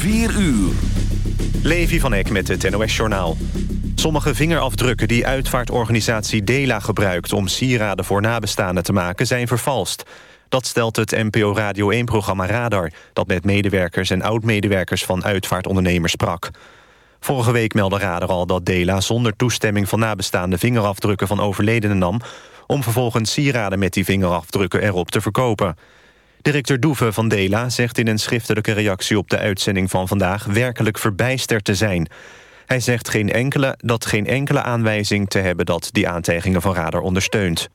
4 uur. Levi van Eck met het NOS-journaal. Sommige vingerafdrukken die uitvaartorganisatie DELA gebruikt... om sieraden voor nabestaanden te maken, zijn vervalst. Dat stelt het NPO Radio 1-programma Radar... dat met medewerkers en oud-medewerkers van uitvaartondernemers sprak. Vorige week meldde Radar al dat DELA zonder toestemming van nabestaanden... vingerafdrukken van overledenen nam... om vervolgens sieraden met die vingerafdrukken erop te verkopen... Directeur Doeve van Dela zegt in een schriftelijke reactie op de uitzending van vandaag werkelijk verbijsterd te zijn. Hij zegt geen enkele, dat geen enkele aanwijzing te hebben dat die aantijgingen van Radar ondersteunt.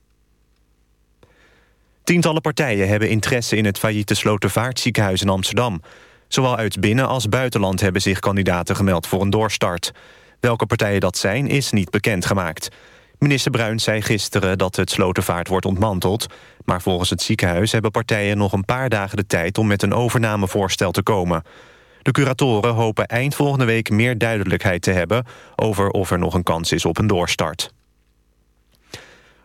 Tientallen partijen hebben interesse in het failliete Slotervaartziekenhuis in Amsterdam. Zowel uit binnen- als buitenland hebben zich kandidaten gemeld voor een doorstart. Welke partijen dat zijn, is niet bekendgemaakt. Minister Bruin zei gisteren dat het Slotervaart wordt ontmanteld... maar volgens het ziekenhuis hebben partijen nog een paar dagen de tijd... om met een overnamevoorstel te komen. De curatoren hopen eind volgende week meer duidelijkheid te hebben... over of er nog een kans is op een doorstart.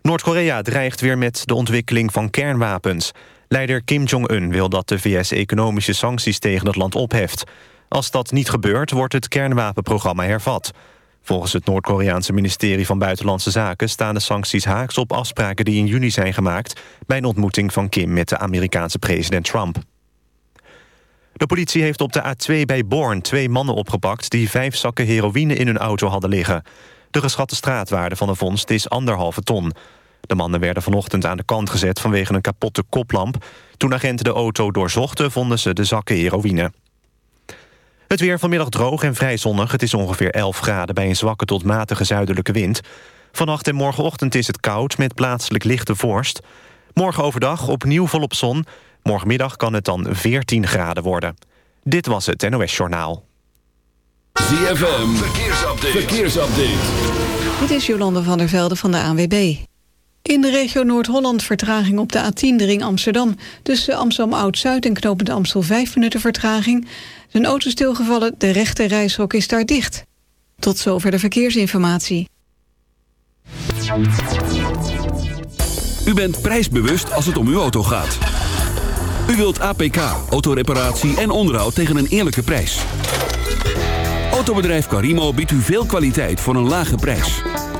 Noord-Korea dreigt weer met de ontwikkeling van kernwapens. Leider Kim Jong-un wil dat de VS economische sancties tegen het land opheft. Als dat niet gebeurt, wordt het kernwapenprogramma hervat... Volgens het Noord-Koreaanse ministerie van Buitenlandse Zaken... staan de sancties haaks op afspraken die in juni zijn gemaakt... bij een ontmoeting van Kim met de Amerikaanse president Trump. De politie heeft op de A2 bij Born twee mannen opgepakt... die vijf zakken heroïne in hun auto hadden liggen. De geschatte straatwaarde van de vondst is anderhalve ton. De mannen werden vanochtend aan de kant gezet vanwege een kapotte koplamp. Toen agenten de auto doorzochten, vonden ze de zakken heroïne. Het weer vanmiddag droog en vrij zonnig. Het is ongeveer 11 graden bij een zwakke tot matige zuidelijke wind. Vannacht en morgenochtend is het koud met plaatselijk lichte vorst. Morgen overdag opnieuw volop zon. Morgenmiddag kan het dan 14 graden worden. Dit was het NOS Journaal. ZFM, verkeersupdate. verkeersupdate. Dit is Jolande van der Velde van de ANWB. In de regio Noord-Holland vertraging op de A10, de ring Amsterdam. Tussen Amsterdam Oud-Zuid en Knopend Amstel 5 minuten vertraging. Zijn auto stilgevallen, de rechte reishok is daar dicht. Tot zover de verkeersinformatie. U bent prijsbewust als het om uw auto gaat. U wilt APK, autoreparatie en onderhoud tegen een eerlijke prijs. Autobedrijf Carimo biedt u veel kwaliteit voor een lage prijs.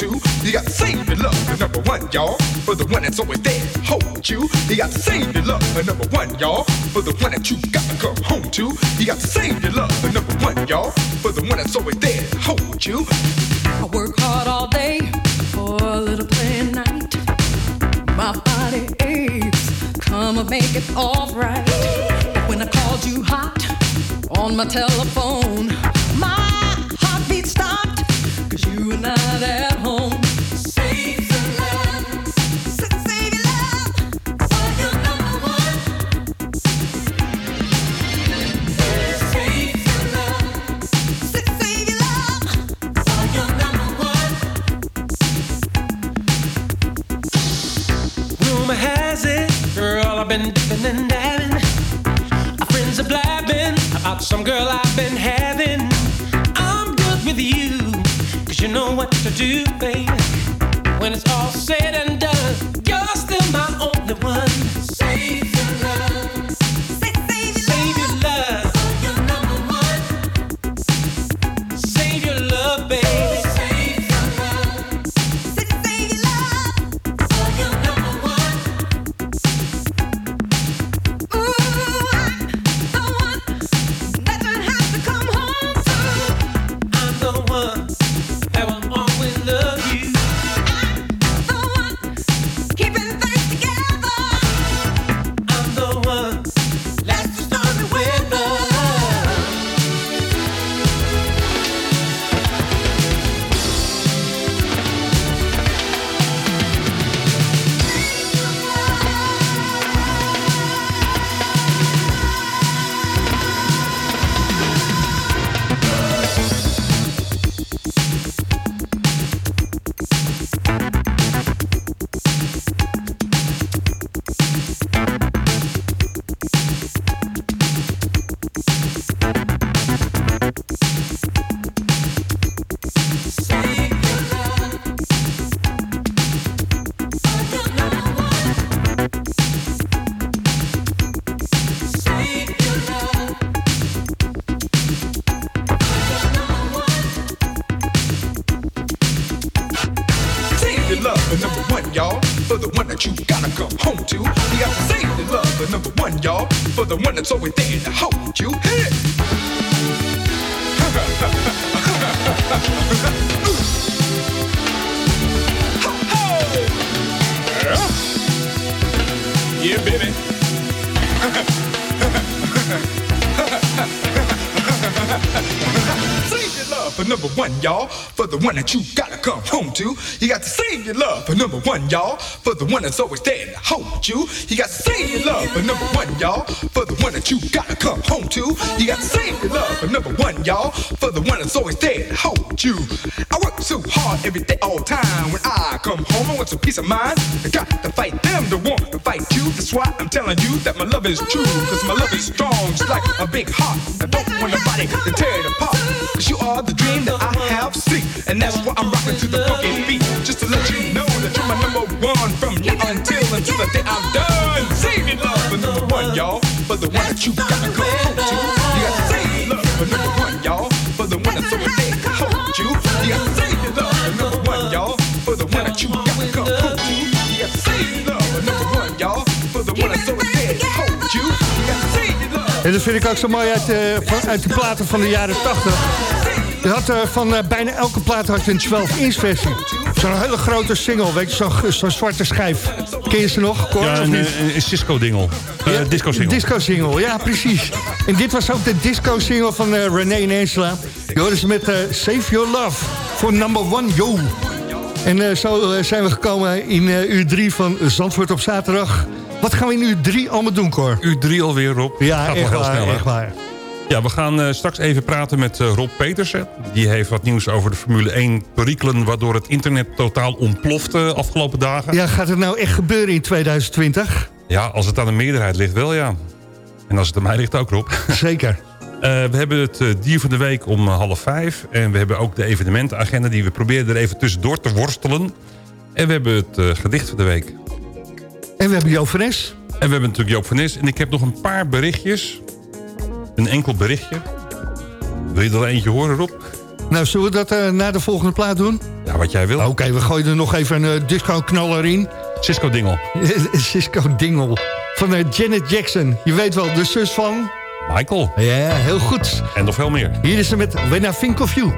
to. You gotta save your love number one, y'all. For the one that's always there to hold you. You gotta save your love number one, y'all. For the one that you gotta come home to. You gotta save your love number one, y'all. For the one that's always there to hold you. I work hard all day for a little play at night. My body aches, come and make it alright. When I called you hot on my telephone, been dipping and dabbing. My friends are blabbing about some girl I've been having. You know what to do, baby. When it's all said and done, you're still my only one. One, y'all. For the one that's always there to hold you. You got to save your love for number one, y'all. For the one that you gotta come home to. You got to save your love for number one, y'all. For the one that's always there to hold you. I work so hard every day, all time. When I come home, I want some peace of mind. I got to fight them to want to fight you. That's why I'm telling you that my love is true. Cause my love is strong, just like a big heart. I don't want nobody to tear it apart. Cause you are the dream that I have seen. And that's why I'm rocking to the fucking beat. Just to let you know until until the day I'm done. Save your love for number one, y'all. For the one that you gotta come home to. You got to save your love for number one, y'all. For the one that's always there to hold you. You got to save your love for number one, y'all. For the one that you gotta come home to. You got to save your love for number one, y'all. For the one that's always there to hold you. You got to save your love. En dat vind ik ook zo mooi uit, eh, van, uit de platen van de jaren 80. Je had eh, van eh, bijna elke plaat had je een 12-inch versie. Zo'n hele grote single, weet je, zo'n zo'n zwarte schijf. Ken je ze nog, Cor, Ja, of een, een Cisco-dingel. Eh, Ja, Disco-single. Disco-single, ja, precies. En dit was ook de disco-single van eh, René en Angela. Ze met eh, Save Your Love voor number one, yo. En eh, zo eh, zijn we gekomen in eh, uur 3 van Zandvoort op zaterdag. Wat gaan we in uur 3 allemaal doen, Cor? Uur drie alweer, Rob. Ja, Gaat wel echt heel waar, snel, echt waar. Ja, we gaan eh, straks even praten met eh, Rob Petersen. Die heeft wat nieuws over de Formule 1 perikelen... waardoor het internet totaal ontplofte afgelopen dagen. Ja, gaat het nou echt gebeuren in 2020? Ja, als het aan de meerderheid ligt wel, ja. En als het aan mij ligt ook, Rob. Zeker. Eh, we hebben het dier van de week om half vijf. En we hebben ook de evenementenagenda... die we proberen er even tussendoor te worstelen. En we hebben het gedicht van de week. En we hebben Jo van Es. En we hebben natuurlijk Joop van Nes. En ik heb nog een paar berichtjes. Een enkel berichtje. Wil je er eentje horen, Rob? Nou, zullen we dat eh, na de volgende plaat doen? Ja, wat jij wil. Oké, we gooien er nog even een eh, disco-knaller in. Cisco Dingel. Cisco Dingle van eh, Janet Jackson. Je weet wel, de zus van... Michael. Ja, heel goed. En nog veel meer. Hier is ze met When I Think of You.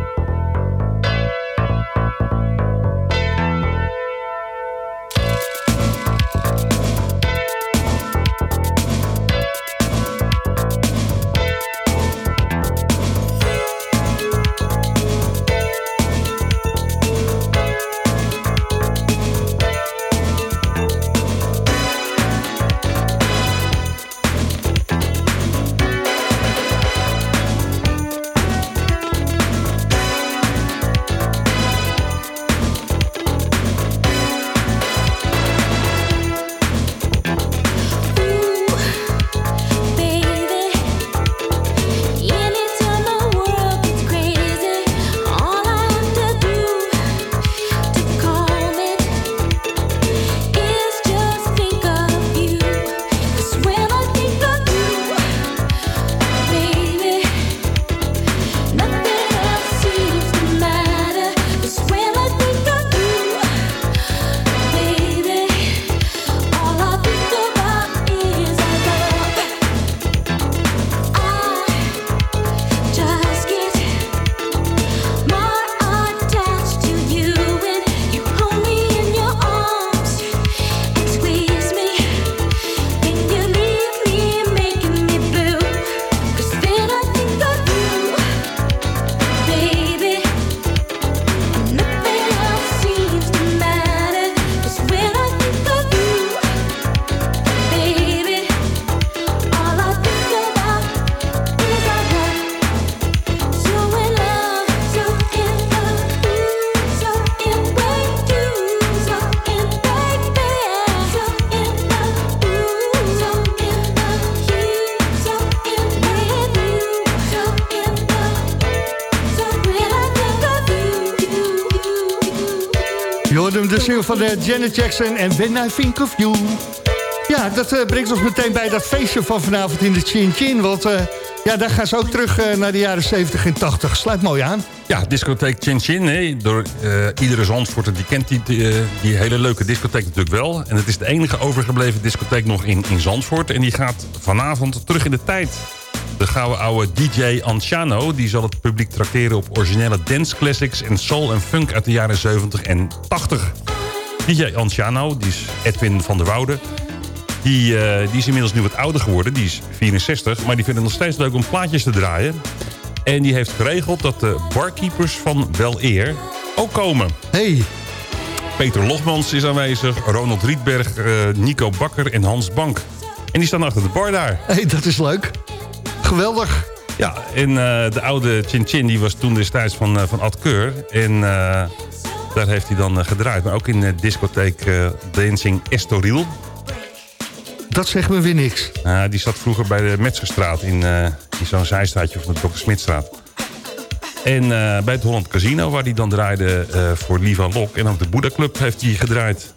Single van de Janet Jackson en When I Think of You. Ja, dat eh, brengt ons meteen bij dat feestje van vanavond in de Chin Chin. Want eh, ja, daar gaan ze ook terug eh, naar de jaren 70 en 80. Sluit mooi aan. Ja, discotheek Chin Chin. hè, Door eh, iedere Zandvoorter die kent die, die, eh, die hele leuke discotheek natuurlijk wel. En het is de enige overgebleven discotheek nog in, in Zandvoort. En die gaat vanavond terug in de tijd. De gouden oude DJ Anciano die zal het publiek trakteren op originele dance classics en soul en funk uit de jaren 70 en 80. DJ Anciano, die is Edwin van der Woude. Die, eh, die is inmiddels nu wat ouder geworden, die is 64. Maar die vindt het nog steeds leuk om plaatjes te draaien. En die heeft geregeld dat de barkeepers van Wel Eer ook komen. Hey. Peter Logmans is aanwezig, Ronald Rietberg, eh, Nico Bakker en Hans Bank. En die staan achter de bar daar. hey, dat is leuk. Geweldig. Ja, en eh, de oude Chin Chin die was toen destijds van, eh, van Ad Keur. En daar heeft hij dan eh, gedraaid. Maar ook in de discotheek eh, Dancing Estoril. Dat zegt me weer niks. Uh, die zat vroeger bij de Metzgerstraat in, eh, in zo'n zijstraatje van de Dr. Smitstraat. En eh, bij het Holland Casino, waar hij dan draaide eh, voor Liva Lok. En ook de Boeddha Club heeft hij gedraaid.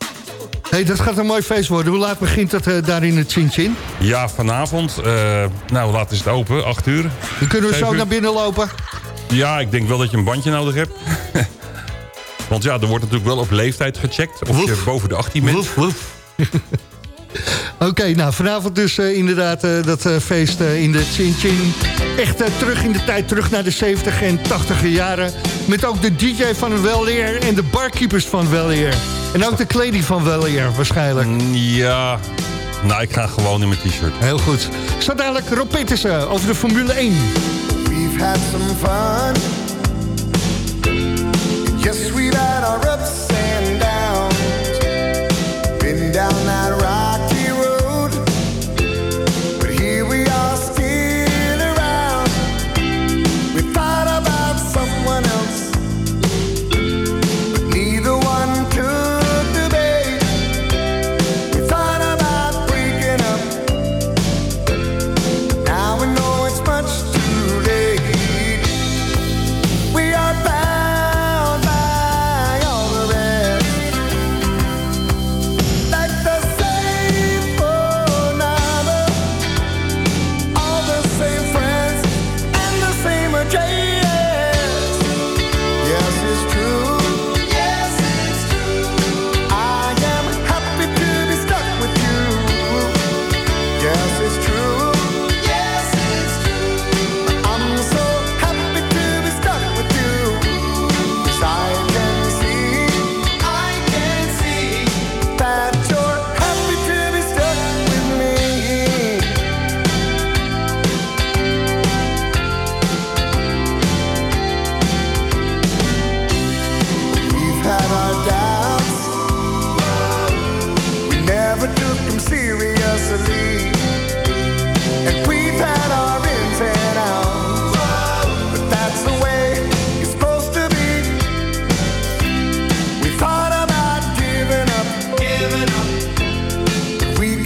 hey, dat gaat een mooi feest worden. Hoe laat begint dat eh, daar in het Chin Chin? Ja, vanavond. eh, nou, laat is het open? Acht uur. Dan kunnen we zo uur. naar binnen lopen. Ja, ik denk wel dat je een bandje nodig hebt. Want ja, er wordt natuurlijk wel op leeftijd gecheckt. Of je boven de 18 bent. Woef, woef. Oké, nou vanavond dus eh, inderdaad eh, dat eh, feest eh, in de Chin Chin. Echt terug in de tijd, terug naar de 70 en 80 jaren. Met ook de DJ van Weleer en de barkeepers van Weleer. En ook de kleding van Weleer waarschijnlijk. Ja, nou ik ga gewoon in mijn t-shirt. Heel goed. Zo dadelijk Rob Petersen over de Formule 1. We've had some fun. Yes, we've had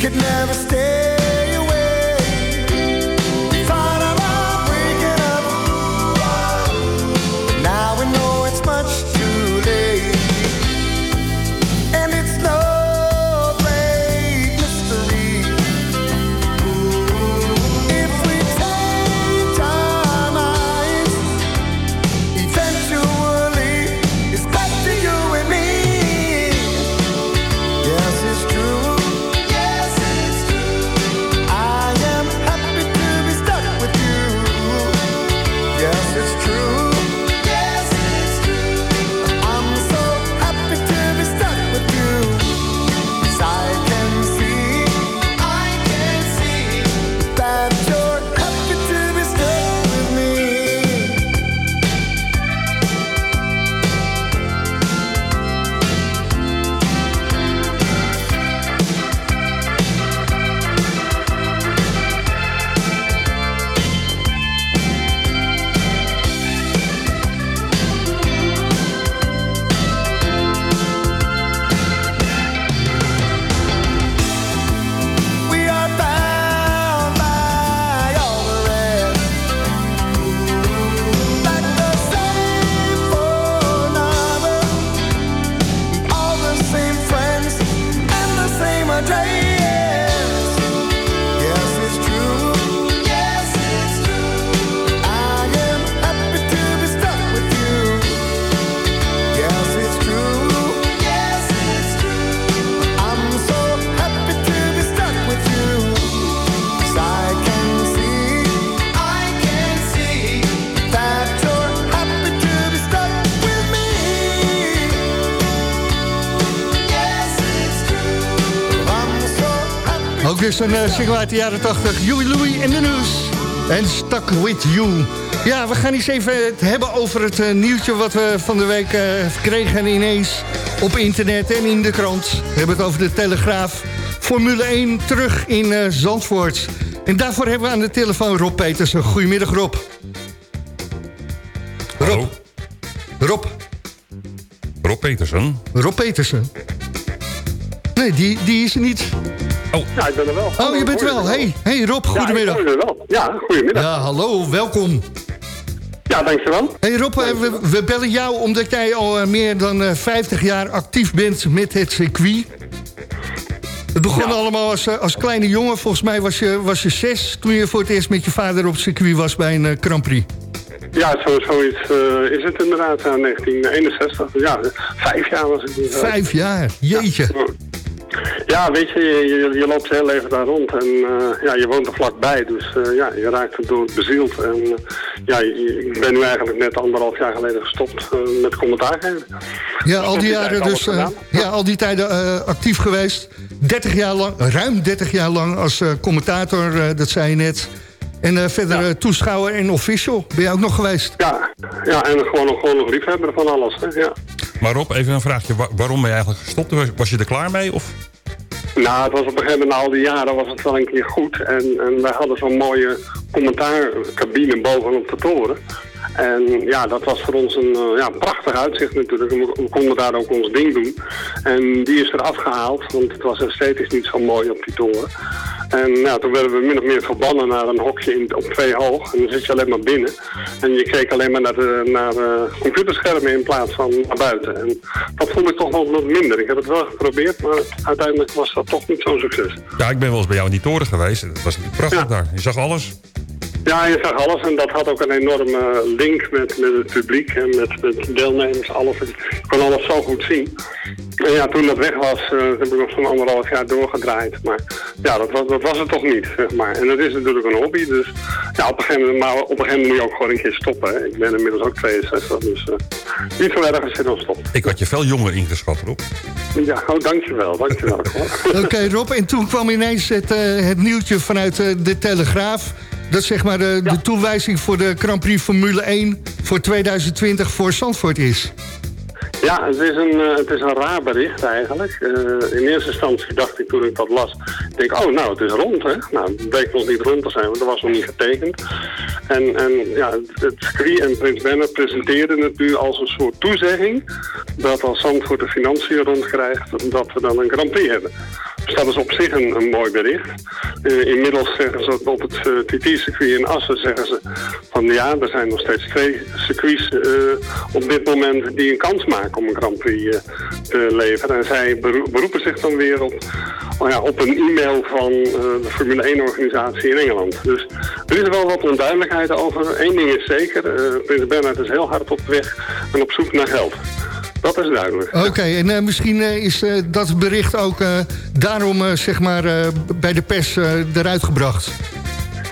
could never stay dus een single uit de jaren 80. Huey Louie in de nieuws. En Stuck With You. Ja, we gaan eens even het hebben over het eh, nieuwtje... wat we van de week eh, kregen ineens op internet en in de krant. We hebben het over de Telegraaf. Formule 1 terug in eh, Zandvoort. En daarvoor hebben we aan de telefoon Rob Petersen. Goedemiddag Rob. Rob. Rob. Rob Petersen. Rob Petersen. Nee, die, die is er niet. Oh. Ja, ik ben er wel. Oh, je bent er wel. Hey, hey Rob, goedemiddag. Ja, ik ben er wel. Ja, goedemiddag. Ja, hallo, welkom. Ja, dankjewel. Hey Rob, eh, we, we bellen jou omdat jij al eh, meer dan eh, 50 jaar actief bent met het circuit. Het begon allemaal als, eh, als kleine jongen. Volgens mij was je, was je zes toen je voor het eerst met je vader op het circuit was bij een eh, Grand Prix. Ja, zo, zoiets eh, is het inderdaad, aan 1961. Ja, vijf jaar was ik. Vijf jaar, jeetje. Ja, weet je, je, loopt heel even daar rond en eh, ja, je woont er vlakbij. Dus eh, ja, je raakt er door bezield. En eh, ja, ik ben nu eigenlijk net anderhalf jaar geleden gestopt met commentaar geven. Ja, al die jaren dus, ja, al die tijden actief geweest. 30 jaar lang, ruim 30 jaar lang als commentator, dat zei je net. En eh, verder eh, toeschouwer en official. Ben je ook nog geweest? Ja, ja en gewoon, nog- gewoon nog liefhebber van alles. Hè, ja. Maar Rob, even een vraagje. Wa- waarom ben je eigenlijk gestopt? Was, was je er klaar mee? Of? Nou, het was op een gegeven moment, na al die jaren was het wel een keer goed. En, en wij hadden zo'n mooie commentaarcabine bovenop de toren. En ja, dat was voor ons een eh, ja, prachtig uitzicht natuurlijk. We, we konden daar ook ons ding doen. En die is er afgehaald, want het was esthetisch niet zo mooi op die toren. En ja, toen werden we min of meer verbannen naar een hokje in, op twee hoog. En dan zit je alleen maar binnen. En je keek alleen maar naar, de, naar de computerschermen in plaats van naar buiten. En dat vond ik toch wel wat minder. Ik heb het wel geprobeerd, maar uiteindelijk was dat toch niet zo'n succes. Ja, ik ben wel eens bij jou in die toren geweest. Het was prachtig daar. Je zag alles. Ja, je zag alles en dat had ook een enorme link met, met het publiek en met, met deelnemers, alles. Ik kon alles zo goed zien. En ja, toen dat weg was, eh, heb ik nog zo'n anderhalf jaar doorgedraaid. Maar ja, dat was, dat was het toch niet, zeg maar. En het is natuurlijk een hobby, dus ja, op een gegeven moment, maar op een gegeven moment moet je ook gewoon een keer stoppen. Hè. Ik ben inmiddels ook 62, dus eh, niet zo erg als je dan stopt. Ik had je veel jonger ingeschat, Rob. Ja, oh, dankjewel, dankjewel. Oké Rob, en toen kwam ineens het, eh, het nieuwtje vanuit de Telegraaf... dat zeg maar de, de toewijzing voor de Grand Prix Formule 1 voor 2020 voor Zandvoort is. Ja, het is een, eh, het is een raar bericht eigenlijk. Eh, in eerste instantie dacht ik toen ik dat las, ik denk, oh nou, het is rond hè. Nou, het bleek nog niet rond te zijn, want dat was nog niet getekend. En, en ja, het- circuit en Prins Bernhard presenteren het nu als een soort toezegging dat als Zandvoort de financiën rondkrijgt, dat we dan een Grand Prix hebben. Dus dat is op zich een, een mooi bericht. Eh, inmiddels zeggen ze op het eh, TT-circuit in Assen zeggen ze van ja, er zijn nog steeds twee circuits eh, op dit moment die een kans maken om een Grand Prix te leveren. En zij beroe- beroepen zich dan weer op, oh ja, op een e-mail van de Formule 1-organisatie in Engeland. Dus er is wel wat onduidelijkheid over. Eén ding is zeker, Prins Bernhard is heel hard op weg en op zoek naar geld. Dat is duidelijk. Oké, en eh, misschien eh, is eh, dat bericht ook daarom zeg maar, bij de pers eruit gebracht.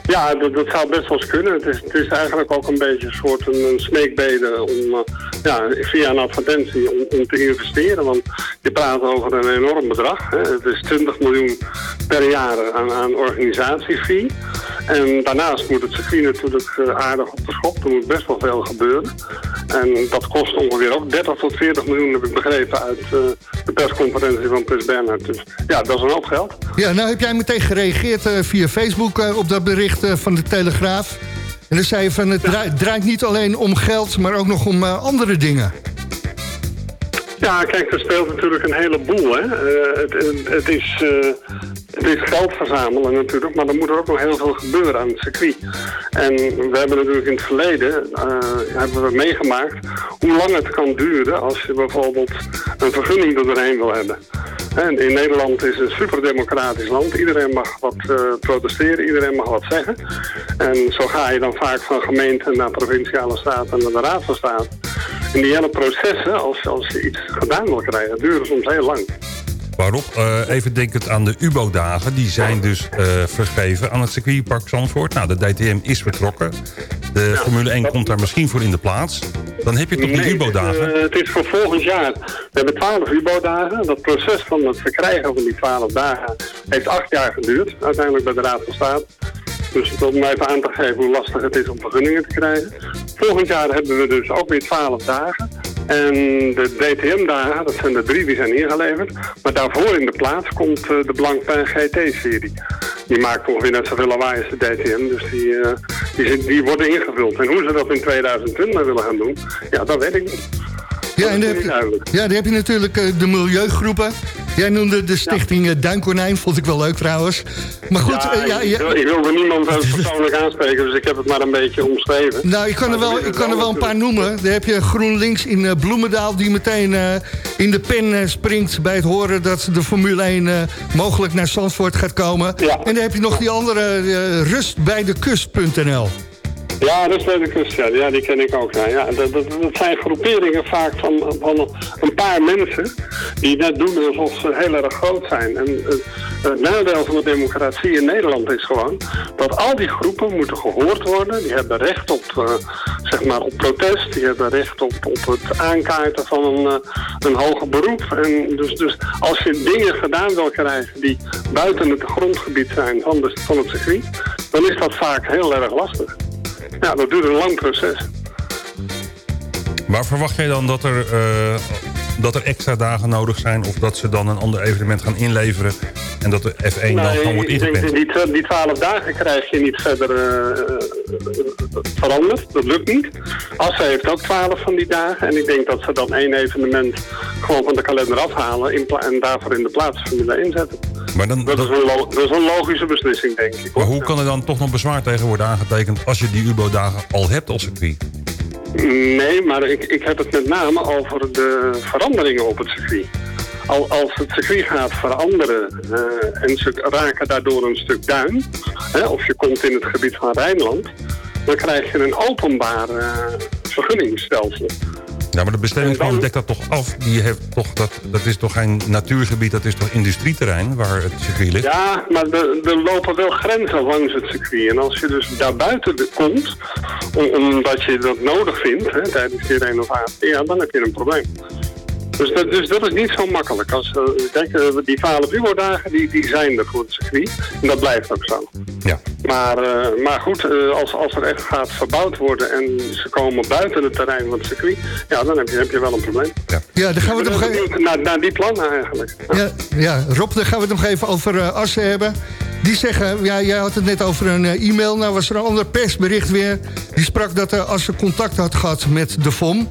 Ja, dat, dat zou best wel eens kunnen. Het is, het is eigenlijk ook een beetje een soort een, een smeekbede om ja, via een advertentie om, om te investeren. Want je praat over een enorm bedrag. Hè. Het is 20 miljoen per jaar aan, aan organisatiefee. En daarnaast moet het circuit natuurlijk eh, aardig op de schop. Er moet best wel veel gebeuren. En dat kost ongeveer ook 30 tot 40 miljoen, heb ik begrepen, uit eh, de persconferentie van Prins Bernhard. Dus ja, dat is een hoop geld. Ja, nou heb jij meteen gereageerd eh, via Facebook op dat bericht van de Telegraaf. En dan zei je van het draait, draait niet alleen om geld, maar ook nog om andere dingen. Ja, kijk, er speelt natuurlijk een heleboel. Hè. Het, het, is, het is geld verzamelen natuurlijk, maar dan moet er ook nog heel veel gebeuren aan het circuit. En we hebben natuurlijk in het verleden eh, hebben we meegemaakt hoe lang het kan duren als je bijvoorbeeld een vergunning er doorheen wil hebben. En in Nederland is een superdemocratisch land. Iedereen mag wat eh, protesteren, iedereen mag wat zeggen. En zo ga je dan vaak van gemeente naar provinciale staat en naar de raad van state. En die hele processen, als, als je iets gedaan wil krijgen, duren soms heel lang. Waarop, eh, even denkend aan de UBO-dagen... die zijn dus eh, vergeven aan het circuitpark Zandvoort. Nou, de DTM is vertrokken. De Formule 1 komt daar misschien voor in de plaats. Dan heb je toch die Nee, UBO-dagen? eh, het is voor volgend jaar. We hebben twaalf UBO-dagen. Dat proces van het verkrijgen van die twaalf dagen heeft acht jaar geduurd. Uiteindelijk bij de Raad van State. Dus om even aan te geven hoe lastig het is om vergunningen te krijgen. Volgend jaar hebben we dus ook weer twaalf dagen. En de DTM-dagen, dat zijn de drie die zijn ingeleverd. Maar daarvoor in de plaats komt eh, de Blancpain GT-serie. Die maakt ongeveer net zoveel lawaai als de DTM. Dus die, eh, die, die worden ingevuld. En hoe ze dat in 2020 willen gaan doen, ja, dat weet ik niet. Ja, en dan heb je, ja, dan heb je natuurlijk eh, de milieugroepen. Jij noemde de stichting eh, Duinkonijn, vond ik wel leuk trouwens. Maar goed, ja, eh, ja, ik, ja, wil- ik wilde niemand persoonlijk aanspreken, dus ik heb het maar een beetje omschreven. Nou, ik kan, er wel, ik kan er wel een paar noemen. Dan heb je GroenLinks in Bloemendaal... die meteen in de pen springt bij het horen... dat de Formule 1 eh, mogelijk naar Zandvoort gaat komen. En dan heb je nog die andere eh, Ja, dat is bij de kust, ja. die ken ik ook. Ja. Dat, dat zijn groeperingen vaak van, van een paar mensen die net doen alsof ze heel erg groot zijn. En eh, het nadeel van de democratie in Nederland is gewoon dat al die groepen moeten gehoord worden. Die hebben recht op, eh, zeg maar op protest, die hebben recht op, op het aankaarten van een, eh, een hoger beroep. En dus, dus als je dingen gedaan wil krijgen die buiten het grondgebied zijn van, de, van het circuit, dan is dat vaak heel erg lastig. Ja, dat duurt een lang proces. Waar verwacht jij dan dat er, eh, dat er extra dagen nodig zijn... of dat ze dan een ander evenement gaan inleveren... en dat de F1 dan gewoon wordt ik denk, ingepland? die, die twaalf dagen krijg je niet verder eh, veranderd. Dat lukt niet. Assen heeft ook twaalf van die dagen. En ik denk dat ze dan één evenement gewoon van de kalender afhalen... En daarvoor in de plaats Formule 1 zetten. Maar, dan, Dat, is een lo- dat is een logische beslissing, denk ik. maar hoe kan er dan toch nog bezwaar tegen worden aangetekend... als je die UBO-dagen al hebt als circuit? Nee, maar ik, ik heb het met name over de veranderingen op het circuit. Al, als het circuit gaat veranderen eh, en ze raken daardoor een stuk duin... Hè, of je komt in het gebied van Rijnland... dan krijg je een openbaar eh, vergunningsstelsel. Ja, maar de bestemmingsplan dekt dat toch af? Die heeft toch, dat, dat is toch geen natuurgebied, dat is toch industrieterrein waar het circuit ligt? Ja, maar er lopen wel grenzen langs het circuit. En als je dus daarbuiten komt, om- omdat je dat nodig vindt hè, tijdens die renovatie, ja, dan heb je een probleem. Dus dat, dus dat is niet zo makkelijk. Als, eh, kijk, eh, die 12 uur-dagen die, die zijn er voor het circuit. En dat blijft ook zo. Ja. Maar, eh, maar goed, eh, als, als er echt gaat verbouwd worden en ze komen buiten het terrein van het circuit, ja, dan heb je, heb je wel een probleem. Ja, dan gaan we het nog even... Naar, naar die plannen eigenlijk. Ja, ja, Rob, dan gaan we het nog even over eh, Assen hebben. Die zeggen, ja, jij had het net over een e-mail. Nou was er een ander persbericht weer. Die sprak dat uh, Assen contact had gehad met de FOM.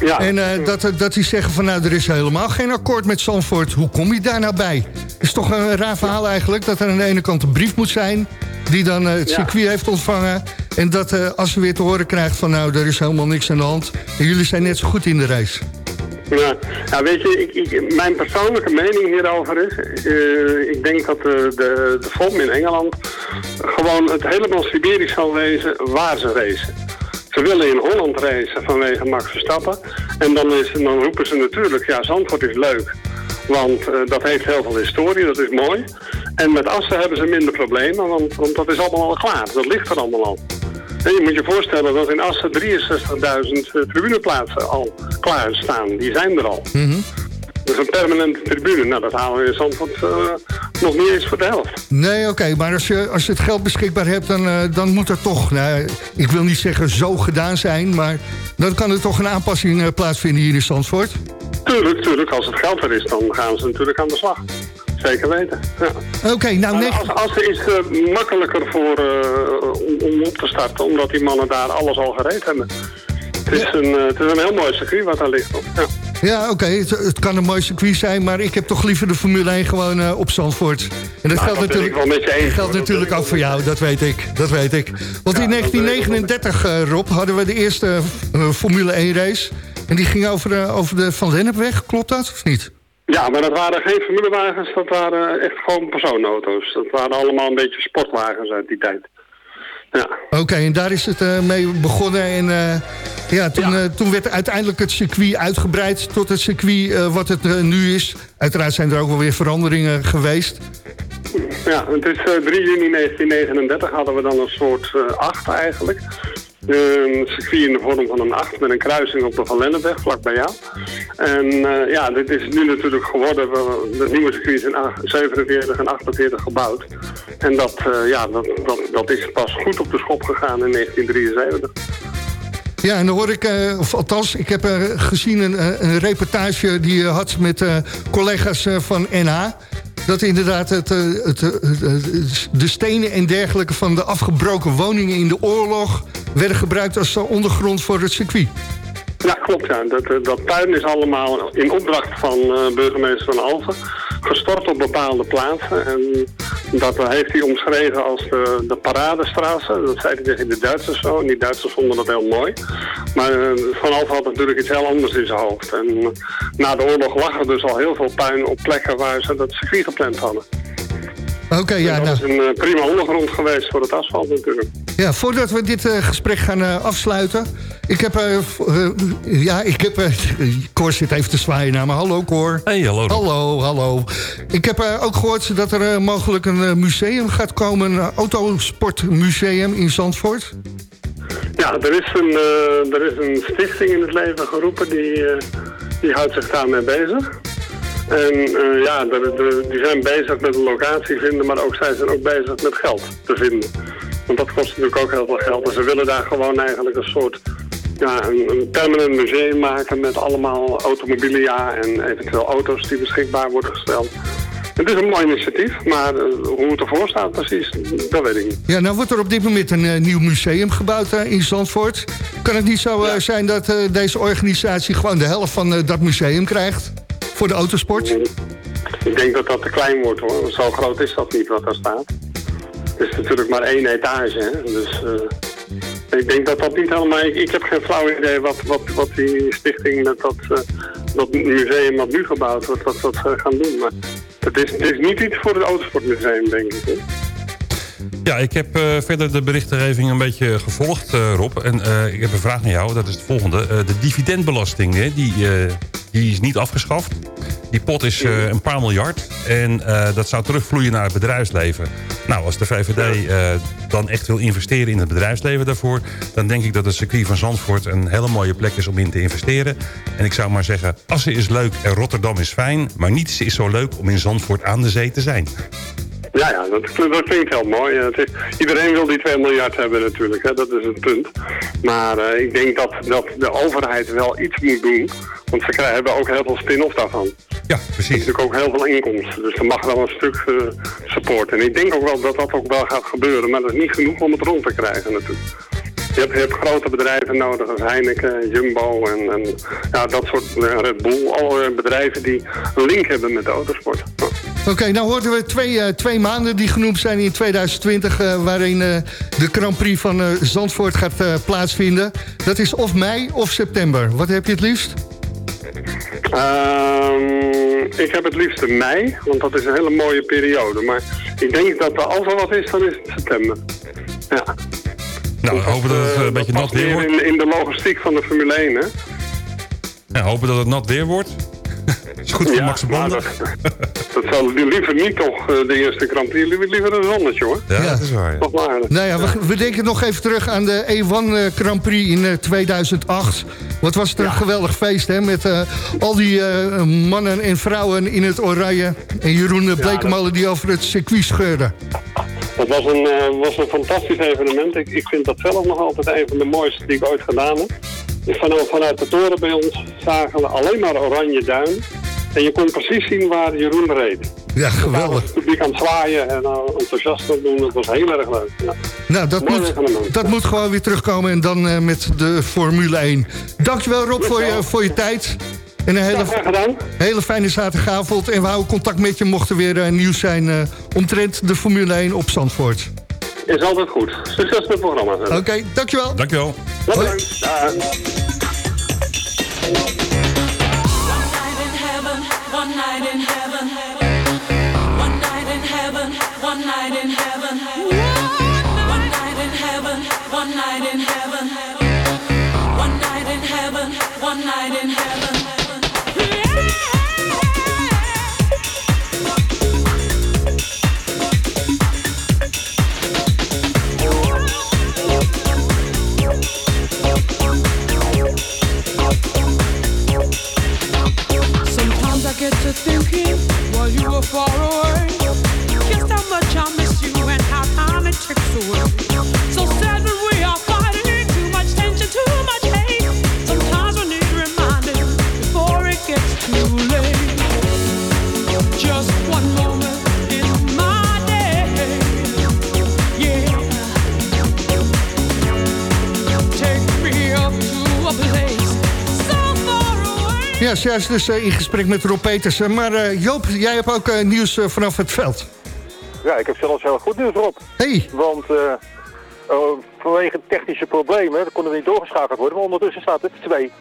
Ja. En eh, dat, dat die zeggen van nou, er is helemaal geen akkoord met Zandvoort. Hoe kom je daar nou bij? Het is toch een raar verhaal eigenlijk. Dat er aan de ene kant een brief moet zijn... die dan eh, het Ja. circuit heeft ontvangen. En dat eh als ze weer te horen krijgt van nou, er is helemaal niks aan de hand. En jullie zijn net zo goed in de race. Ja, ja weet je, ik, ik, mijn persoonlijke mening hierover is... eh, ik denk dat de, de, de FOM in Engeland gewoon het helemaal Siberisch zal wezen waar ze racen. Ze willen in Holland racen vanwege Max Verstappen. En dan, is, dan roepen ze natuurlijk, ja, Zandvoort is leuk. Want dat heeft heel veel historie, dat is mooi. En met Assen hebben ze minder problemen, want, want dat is allemaal al klaar. Dat ligt er allemaal al. En je moet je voorstellen dat in Assen 63.000 eh, tribuneplaatsen al klaar staan. Die zijn er al. Dus een permanente tribune, nou dat halen we in Zandvoort eh, nog niet eens voor de helft. Nee, oké, maar als je, als je het geld beschikbaar hebt... dan, eh, dan moet er toch, nou, ik wil niet zeggen zo gedaan zijn... maar dan kan er toch een aanpassing plaatsvinden hier in Zandvoort. Tuurlijk, tuurlijk, als het geld er is, dan gaan ze natuurlijk aan de slag. Zeker weten. Ja. Oké, nou... Als, als er is eh, makkelijker voor, eh, om, om op te starten, omdat die mannen daar alles al gereed hebben. Het is, een, eh, het is een heel mooi circuit wat daar ligt. Op. Ja. Ja, oké, het, het kan een mooi circuit zijn... maar ik heb toch liever de Formule 1 gewoon op Zandvoort. En dat Nou, geldt dat natuurlijk, wel met je eens, geldt natuurlijk ook voor jou, dat weet ik. Dat weet ik. Want in 1939, eh, Rob, hadden we de eerste Formule 1 race... en die ging over, de over de Van Lennepweg, klopt dat of niet? Ja, maar dat waren geen formulewagens, dat waren echt gewoon personenauto's. Dat waren allemaal een beetje sportwagens uit die tijd. Ja. Oké, en daar is het eh, mee begonnen. En eh, ja, toen, eh, toen werd uiteindelijk het circuit uitgebreid tot het circuit wat het nu is. Uiteraard zijn er ook wel weer veranderingen geweest. Ja, het is eh, 3 juni 1939 hadden we dan een soort 8 eigenlijk. Een circuit in de vorm van een 8 met een kruising op de Van Lennepweg, vlak bij jou. En eh, ja, dit is nu natuurlijk geworden, het nieuwe circuit is in ach- 47 en 48 gebouwd. En dat, eh, ja, dat, dat, dat is pas goed op de schop gegaan in 1973. Ja, en dan hoor ik, eh, of althans, ik heb eh, gezien een, eh, een reportage die je had met collega's van NH. Dat inderdaad het, het, de stenen en dergelijke van de afgebroken woningen in de oorlog... werden gebruikt als ondergrond voor het circuit. Ja, klopt. Ja. Dat, dat puin is allemaal in opdracht van burgemeester Van Alphen gestort op bepaalde plaatsen. En dat heeft hij omschreven als de, de. Dat zei hij tegen de Duitsers zo. En die Duitsers vonden dat heel mooi. Maar eh, Van Alphen had natuurlijk iets heel anders in zijn hoofd. En eh, na de oorlog lag er dus al heel veel puin op plekken waar ze dat circuit gepland hadden. Oké, ja, dat nou, is een eh, prima ondergrond geweest voor het asfalt natuurlijk. ja, voordat we dit eh, gesprek gaan eh, afsluiten... Ik heb, ja, ik heb, eh, Cor zit even te zwaaien naar me. Hallo Cor. Hey, hallo. Hallo, hallo. Ik heb eh, ook gehoord dat er mogelijk een museum gaat komen. Een autosportmuseum in Zandvoort. Ja, er is, een, eh, er is een stichting in het leven geroepen die, eh, die houdt zich daarmee bezig. En eh, ja, de, de- die zijn bezig met een locatie vinden, maar ook zij zijn ook bezig met geld te vinden. Want dat kost natuurlijk ook heel veel geld. En ze willen daar gewoon eigenlijk een soort ja, een, een permanent museum maken met allemaal automobilia en eventueel auto's die beschikbaar worden gesteld. Het is een mooi initiatief, maar eh, hoe het ervoor staat precies, dat weet ik niet. Ja, nou wordt er op dit moment een eh, nieuw museum gebouwd in Zandvoort. Kan het niet zo zijn dat deze organisatie gewoon de helft van dat museum krijgt? Voor de autosport? Ik denk dat dat te klein wordt hoor. Zo groot is dat niet wat daar staat. Het is natuurlijk maar één etage. Hè? Dus eh, ik denk dat dat niet helemaal... Ik, heb geen flauw idee wat, wat, wat die stichting met dat, eh, dat museum wat nu gebouwd wordt, wat, ze gaan doen. Maar het is, het is niet iets voor het autosportmuseum, denk ik. Ja, ik heb eh, verder de berichtgeving een beetje gevolgd, eh, Rob. En eh, ik heb een vraag naar jou, dat is het volgende. De dividendbelasting, hè, die, die is niet afgeschaft. Die pot is een paar miljard. En dat zou terugvloeien naar het bedrijfsleven. Nou, als de VVD dan echt wil investeren in het bedrijfsleven daarvoor... dan denk ik dat het circuit van Zandvoort een hele mooie plek is om in te investeren. En ik zou maar zeggen, Assen is leuk en Rotterdam is fijn... maar niets is zo leuk om in Zandvoort aan de zee te zijn. Ja, ja, dat, dat klinkt heel mooi. Het is- iedereen wil die 2 miljard hebben natuurlijk, hè? dat is het punt. Maar eh, ik denk dat, dat de overheid wel iets moet doen, want ze krijgen, hebben ook heel veel spin-off daarvan. Ja, precies. natuurlijk ook heel veel inkomsten, dus er mag wel een stuk eh, support. En ik denk ook wel dat dat ook wel gaat gebeuren, maar dat is niet genoeg om het rond te krijgen natuurlijk. Je hebt, je hebt grote bedrijven nodig als Heineken, Jumbo en, en ja, dat soort eh, Red Bull. Alle bedrijven die een link hebben met de autosport. Oké, nou hoorden we twee, eh, twee maanden die genoemd zijn in 2020... eh, waarin eh, de Grand Prix van eh, Zandvoort gaat eh, plaatsvinden. Dat is of mei of september. Wat heb je het liefst? Ehm, ik heb het liefst mei, want dat is een hele mooie periode. Maar ik denk dat er als er wat is, dan is het september. Ja. Nou, hopen dat het eh, een beetje nat weer wordt. in, in de logistiek van de Formule 1, hè? Ja, hopen dat het nat weer wordt. is goed voor Max de maar Banden. dat, dat zal liever niet toch eh, de eerste Grand Prix, liever, liever een zonnetje, hoor. Ja, dat is waar. ja. Nou ja, we, we denken nog even terug aan de E1 eh, Grand Prix in eh, 2008. Wat was het een geweldig feest, hè? Met eh, al die eh, mannen en vrouwen in het oranje. En Jeroen Blekemolen die over het circuit scheurde. Het was een, eh, was een fantastisch evenement. Ik, ik vind dat zelf nog altijd een van de mooiste die ik ooit gedaan heb. Vanaf, vanuit de toren bij ons zagen we alleen maar oranje duin. En je kon precies zien waar Jeroen reed. Ja, geweldig. Het publiek aan het zwaaien en uh, enthousiast aan doen. Dat was heel erg leuk. Ja. Nou, dat, Mooi moet, dat moet gewoon weer terugkomen. En dan eh, met de Formule 1. Dankjewel Rob voor je, voor je tijd. En een hele, Ja, hele fijne zaterdagavond. En we houden contact met je mocht er weer eh, nieuws zijn... eh, omtrent de Formule 1 op Zandvoort. Is altijd goed. Succes met het programma. Oké, dankjewel. Dankjewel. Bedankt. Dag. To thinking while you were far away, zojuist dus eh, in gesprek met Rob Petersen. Maar eh, Joop, jij hebt ook eh, nieuws vanaf het veld. Ja, ik heb zelfs heel goed nieuws erop. Hey. Want vanwege technische problemen konden we niet doorgeschakeld worden. Maar ondertussen staat het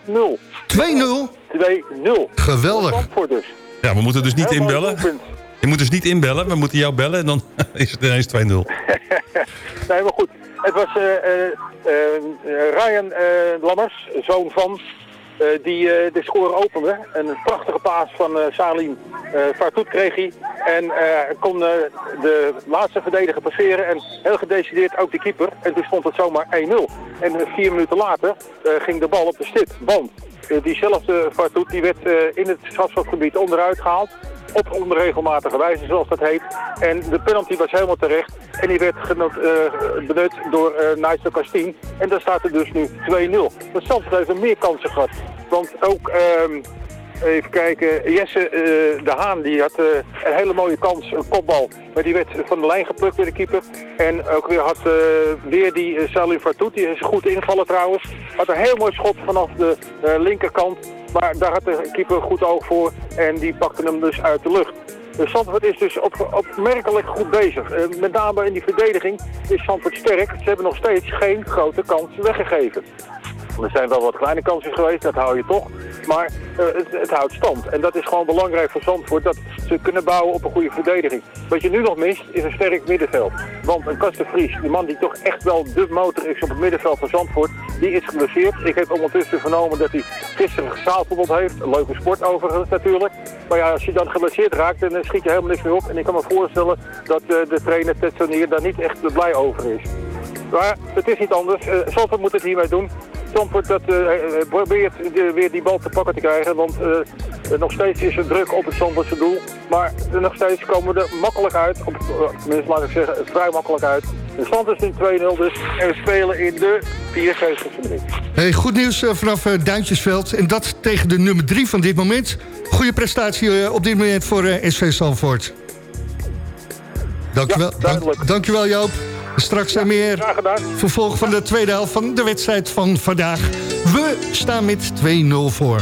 2-0. 2-0? 2-0. Geweldig. Voor dus. Ja, we moeten dus niet inbellen. Je moet dus niet inbellen, we moeten jou bellen en dan is het ineens 2-0. Nee, maar goed. Het was eh, eh, eh, Ryan eh, Lammers, zoon van, die eh, de score opende. Een prachtige paas van eh, Salim eh Fartoet kreeg hij. En eh, kon eh, de laatste verdediger passeren en heel gedecideerd ook de keeper. En toen stond het zomaar 1-0. En eh, vier minuten later eh, ging de bal op de stip. Want eh, diezelfde Fartoet die werd eh, in het strafschopgebied onderuit gehaald op onregelmatige wijze, zoals dat heet. En de penalty was helemaal terecht. En die werd eh, benut door uh, Nigel Castien. En daar staat er dus nu 2-0. Dat Zandvoort heeft er meer kansen gehad. Want ook, ehm, even kijken, Jesse eh, de Haan die had eh, een hele mooie kans, een kopbal. Maar die werd van de lijn geplukt door de keeper. En ook weer had eh, weer die Salim Fartout, die is goed ingevallen trouwens. Had een heel mooi schot vanaf de linkerkant. Maar daar had de keeper goed oog voor en die pakte hem dus uit de lucht. Dus Zandvoort is dus op, opmerkelijk goed bezig. Met name in die verdediging is Zandvoort sterk. Ze hebben nog steeds geen grote kans weggegeven. Er zijn wel wat kleine kansen geweest, dat hou je toch. Maar eh, het, het houdt stand. En dat is gewoon belangrijk voor Zandvoort, dat ze kunnen bouwen op een goede verdediging. Wat je nu nog mist, is een sterk middenveld. Want een Kasten Vries, die man die toch echt wel de motor is op het middenveld van Zandvoort, die is geblesseerd. Ik heb ondertussen vernomen dat hij gisteren gezaalvoetbald heeft. Leuke sport overigens natuurlijk. Maar ja, als je dan geblesseerd raakt, dan schiet je helemaal niks meer op. En ik kan me voorstellen dat eh, de trainer Ted Sonier daar niet echt blij over is. Maar het is niet anders. Uh, Zandvoort moet het hiermee doen. Zandvoort dat, uh, probeert uh, weer die bal te pakken te krijgen. Want nog steeds is er druk op het Zandvoortse doel. Maar nog steeds komen we er makkelijk uit. Op, tenminste laat ik zeggen, vrij makkelijk uit. De stand is nu 2-0 dus. En we spelen in de 74e minuut. Hey, goed nieuws vanaf Duintjesveld. En dat tegen de nummer 3 van dit moment. Goede prestatie op dit moment voor SV Zandvoort. Dankjewel, ja, duidelijk. dankjewel Joop. Straks ja, meer vervolg van de tweede helft van de wedstrijd van vandaag. We staan met 2-0 voor.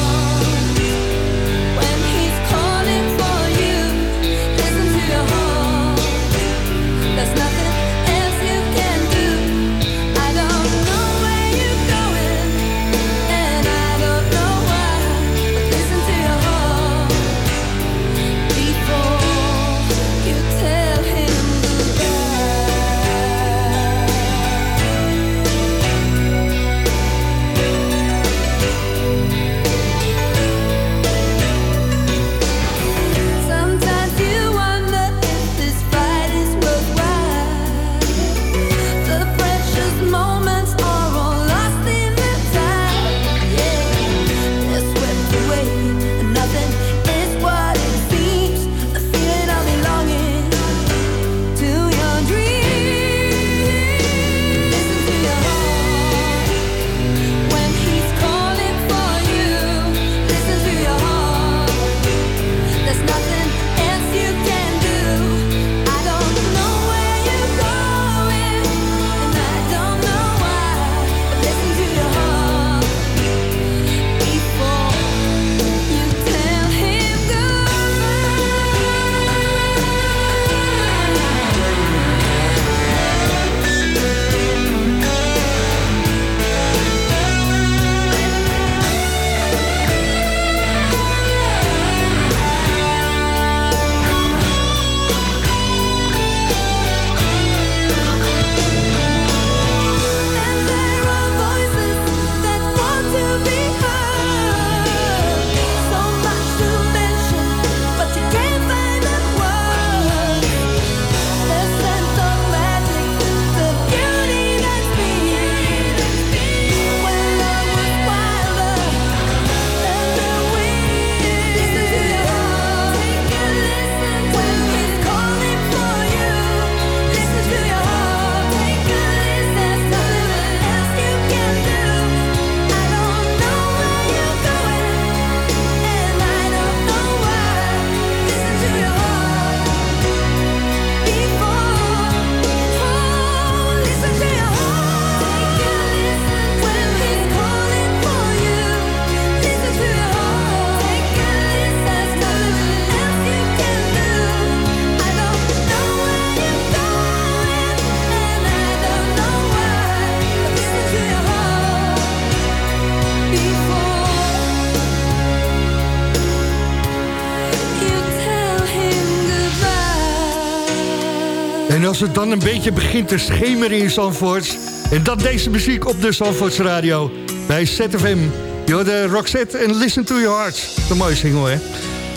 Het dan een beetje begint te schemeren in Zandvoort... en dat deze muziek op de Zandvoorts Radio bij ZFM. Je de Roxette en Listen to Your Heart. De mooie single, hè?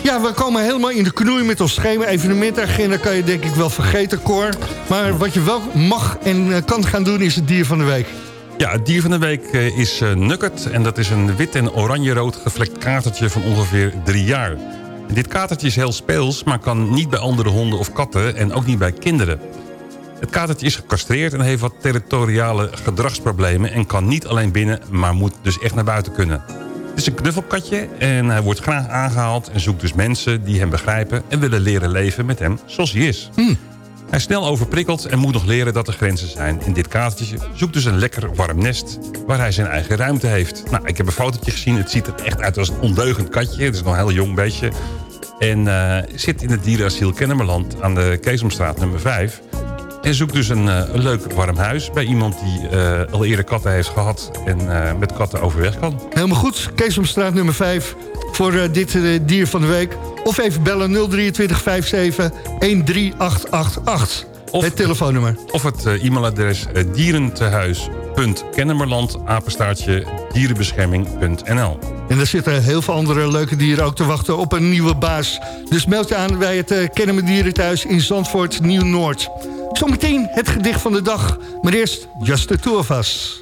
Ja, we komen helemaal in de knoei met ons schema. Evenementagenda kan je denk ik wel vergeten, Cor. Maar wat je wel mag en eh, kan gaan doen is het dier van de week. Ja, het dier van de week eh, is eh, Nugget. En dat is een wit en oranje-rood gevlekt katertje van ongeveer drie jaar. Dit katertje is heel speels, maar kan niet bij andere honden of katten... en ook niet bij kinderen. Het katertje is gecastreerd en heeft wat territoriale gedragsproblemen... en kan niet alleen binnen, maar moet dus echt naar buiten kunnen. Het is een knuffelkatje en hij wordt graag aangehaald... en zoekt dus mensen die hem begrijpen en willen leren leven met hem zoals hij is. Hij is snel overprikkeld en moet nog leren dat er grenzen zijn. En dit katertje zoekt dus een lekker warm nest... waar hij zijn eigen ruimte heeft. Nou, ik heb een fotootje gezien. Het ziet er echt uit als een ondeugend katje. Het is nog een heel jong beestje. En eh, zit in het dierenasiel Kennemerland aan de Keesomstraat nummer 5. En zoekt dus een, eh, een leuk warm huis bij iemand die eh, al eerder katten heeft gehad... en eh, met katten overweg kan. Helemaal goed, Keesomstraat nummer 5 voor dit dier van de week. Of even bellen 023 57 13888. het telefoonnummer. Of het e-mailadres eh, dierentehuis.kennemerland apenstaartje dierenbescherming.nl En er zitten heel veel andere leuke dieren ook te wachten op een nieuwe baas. Dus meld je aan bij het uh, Kennemer Dierenthuis in Zandvoort, Nieuw-Noord. Zometeen het gedicht van de dag. Maar eerst Just the Two of Us.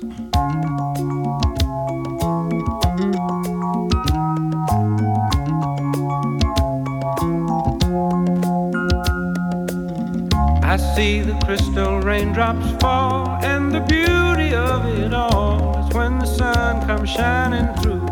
I see the crystal raindrops fall, and the beauty of it all is when the sun comes shining through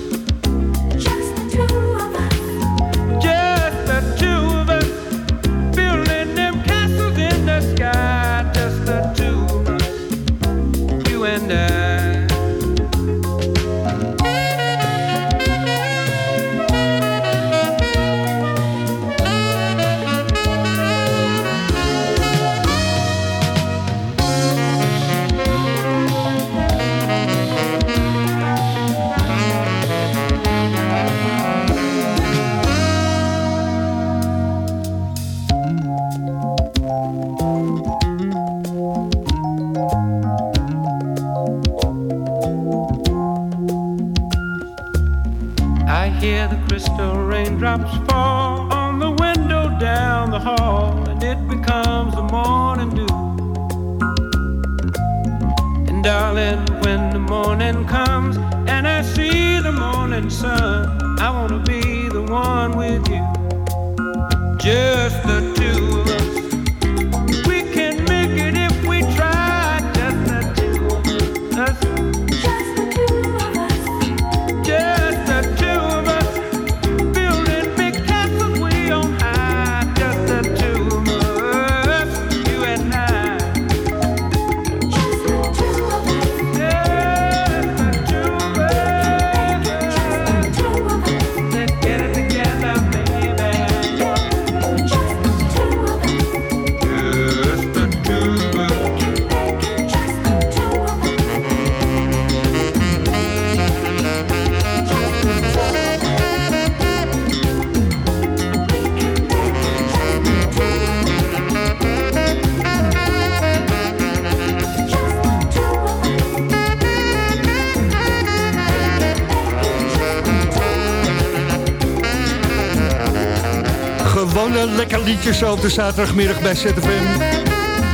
Lekker liedje zo op de zaterdagmiddag bij ZFM.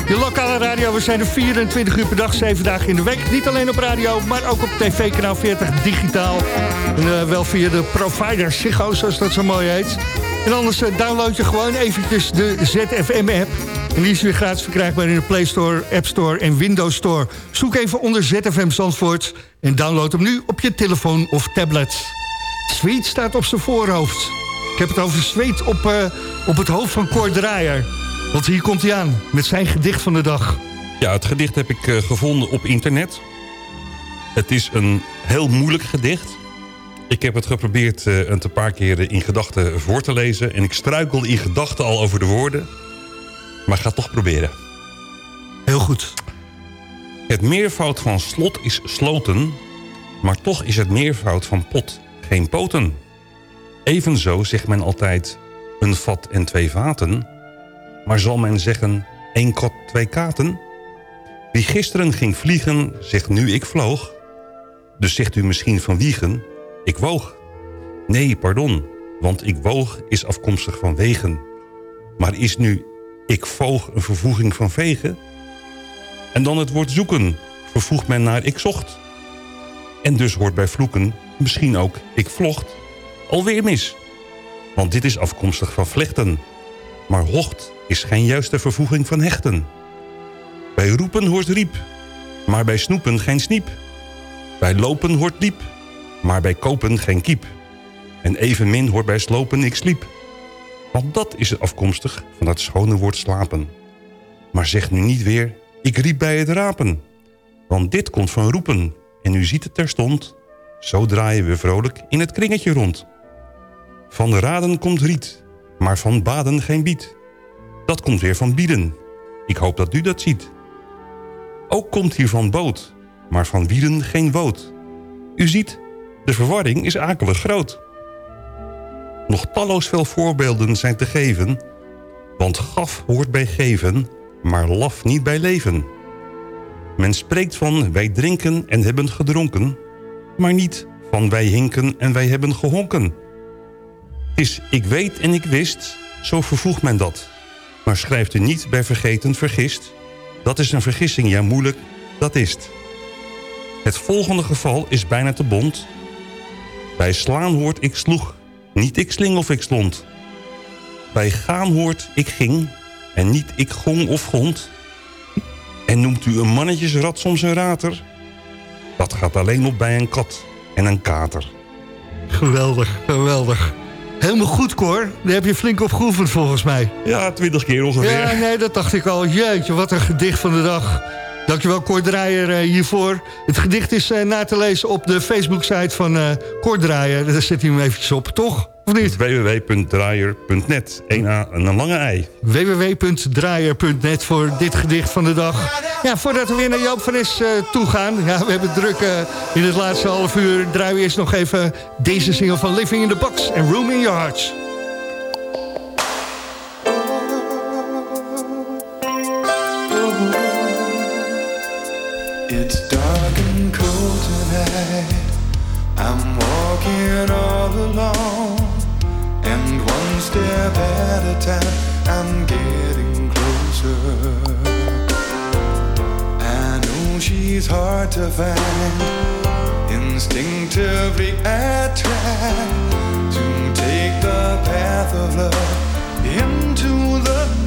Je lokale radio, we zijn er 24 uur per dag, 7 dagen in de week. Niet alleen op radio, maar ook op tv, kanaal 40 digitaal. En eh, wel via de provider Ziggo, zoals dat zo mooi heet. En anders eh, download je gewoon eventjes de ZFM-app. En die is weer gratis verkrijgbaar in de Play Store, App Store en Windows Store. Zoek even onder ZFM Zandvoort en download hem nu op je telefoon of tablet. Sweet staat op zijn voorhoofd. Ik heb het over zweet op, eh, op het hoofd van Cor Draaier. Want hier komt hij aan met zijn gedicht van de dag. Ja, het gedicht heb ik eh, gevonden op internet. Het is een heel moeilijk gedicht. Ik heb het geprobeerd eh, een paar keer in gedachten voor te lezen... en ik struikel in gedachten al over de woorden. Maar ik ga toch proberen. Heel goed. Het meervoud van slot is sloten... maar toch is het meervoud van pot geen poten. Evenzo zegt men altijd een vat en twee vaten... maar zal men zeggen één kot, twee katen... Wie gisteren ging vliegen, zegt nu ik vloog. Dus zegt u misschien van wiegen, ik woog. Nee, pardon, want ik woog is afkomstig van wegen. Maar is nu ik voog een vervoeging van vegen? En dan het woord zoeken, vervoegt men naar ik zocht. En dus hoort bij vloeken misschien ook ik vlocht. Alweer mis, want dit is afkomstig van vlechten. Maar hocht is geen juiste vervoeging van hechten. Bij roepen hoort riep, maar bij snoepen geen sniep. Bij lopen hoort diep, maar bij kopen geen kiep. En evenmin hoort bij slopen ik sliep. Want dat is afkomstig van het schone woord slapen. Maar zeg nu niet weer, ik riep bij het rapen. Want dit komt van roepen, en u ziet het terstond. Zo draaien we vrolijk in het kringetje rond. Van de raden komt riet, maar van baden geen bied. Dat komt weer van bieden. Ik hoop dat u dat ziet. Ook komt hier van boot, maar van wieren geen woot. U ziet, de verwarring is akelig groot. Nog talloos veel voorbeelden zijn te geven... want gaf hoort bij geven, maar laf niet bij leven. Men spreekt van wij drinken en hebben gedronken... maar niet van wij hinken en wij hebben gehonken. Is ik weet en ik wist, zo vervoegt men dat. Maar schrijft u niet bij vergeten vergist... Dat is een vergissing, ja moeilijk, dat is het. Het volgende geval is bijna te bond. Bij slaan hoort ik sloeg, niet ik sling of ik slond. Bij gaan hoort ik ging, en niet ik gong of gond. En noemt u een mannetjesrat soms een rater? Dat gaat alleen op bij een kat en een kater. Geweldig, geweldig. Helemaal goed, Cor. Daar heb je flink op geoefend volgens mij. Ja, twintig keer ongeveer. Ja, nee, dat dacht ik al. Jeetje, wat een gedicht van de dag. Dankjewel, Cor Draaier, eh, hiervoor. Het gedicht is eh, na te lezen op de Facebook-site van eh Cor Draaier. Daar zet hij hem eventjes op, toch? Of niet? www.draaier.net. 1A en een lange ei. www.draaier.net voor dit gedicht van de dag. Ja, voordat we weer naar Joop van Es eh, toe gaan. Ja, we hebben druk in het laatste half uur. Draaien we eerst nog even deze single van Living in the Box en Room in Your Hearts. It's dark and cold tonight. I'm walking all alone. And one step at a time, I'm getting closer. I know she's hard to find. Instinctively, I try to take the path of love into the